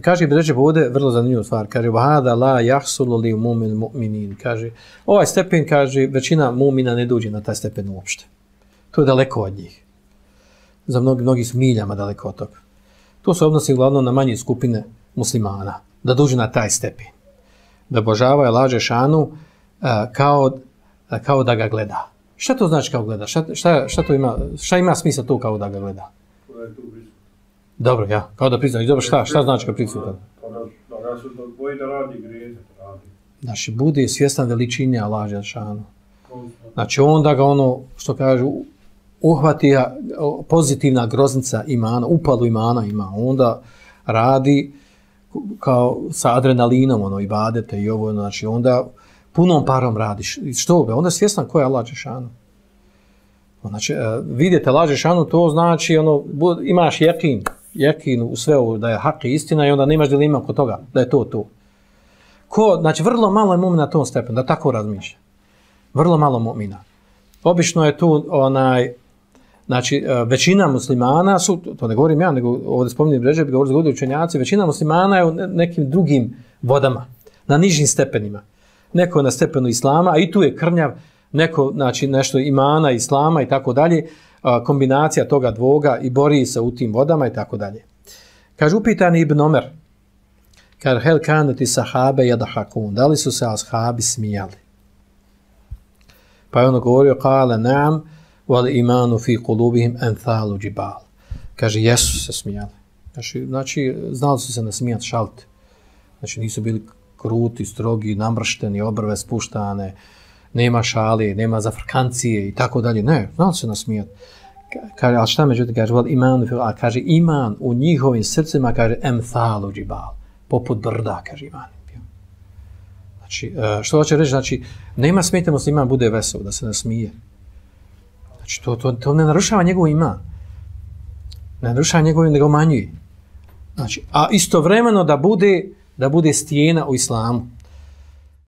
kaže Ibređe ovdje vrlo zanimljivu stvar, kaže vahada la jahsulu li mumin mu'minin, kaže ovaj stepen, kaže većina mumina ne dođe na taj stepen uopšte. To je daleko od njih. Za mnogi, mnogi su miljama daleko od toga. To se odnosi uglavnom na manje skupine muslimana, da dođu na taj stepen. Da božava laže šanu eh, kao, eh, kao da ga gleda. Šta to znači kao gleda? Šta, šta, šta, to ima, šta ima smisla to kao da ga gleda? Dobro, ja, kao da priznaš. Dobro, šta, šta znači kao prisutan? Pa da, da se boji da radi greze, radi. Znači, bude svjestan veličine Allah Žešanu. Znači, onda ga ono, što kažu, uhvati pozitivna groznica imana, upalu imana ima, onda radi kao sa adrenalinom, ono, i badete i ovo, znači, onda punom parom radiš. Što be? Onda je svjestan ko je Allah Žešanu. Znači, e, vidite Allah Žešanu, to znači, ono, imaš jekin, jekinu u sve ovo, da je hak i istina i onda nemaš dilema oko toga, da je to to. Ko, znači, vrlo malo je mumina na tom stepenu, da tako razmišlja. Vrlo malo mumina. Obično je tu onaj, znači, e, većina muslimana su, to ne govorim ja, nego ovdje spominjem bređe, govorim za učenjaci, većina muslimana je u nekim drugim vodama, na nižim stepenima. Neko je na stepenu islama, a i tu je krnjav, neko, znači, nešto imana, islama i tako dalje, kombinacija toga dvoga i bori se u tim vodama i tako dalje. Kaže, upitan Ibn Omer, kar hel kanati sahabe jadahakun, da li su se ashabi smijali? Pa je ono govorio, kale naam, wal imanu fi kulubihim enthalu džibal. Kaže, jesu se smijali. Znači, znači znali su se nasmijati šalte. Znači, nisu bili kruti, strogi, namršteni, obrve spuštane, nema šale, nema zafrkancije i tako dalje. Ne, znali se nasmijati. Kaže, ali šta međutim, kaže, val iman, a kaže, iman u njihovim srcima, kaže, emthalu džibal, poput brda, kaže iman. Znači, e, što hoće reći, znači, nema smijete musliman bude vesel, da se nasmije. Znači, to, to, to ne narušava njegov iman. Ne narušava njegov iman, nego manjuje. Znači, a istovremeno da bude, da bude stijena u islamu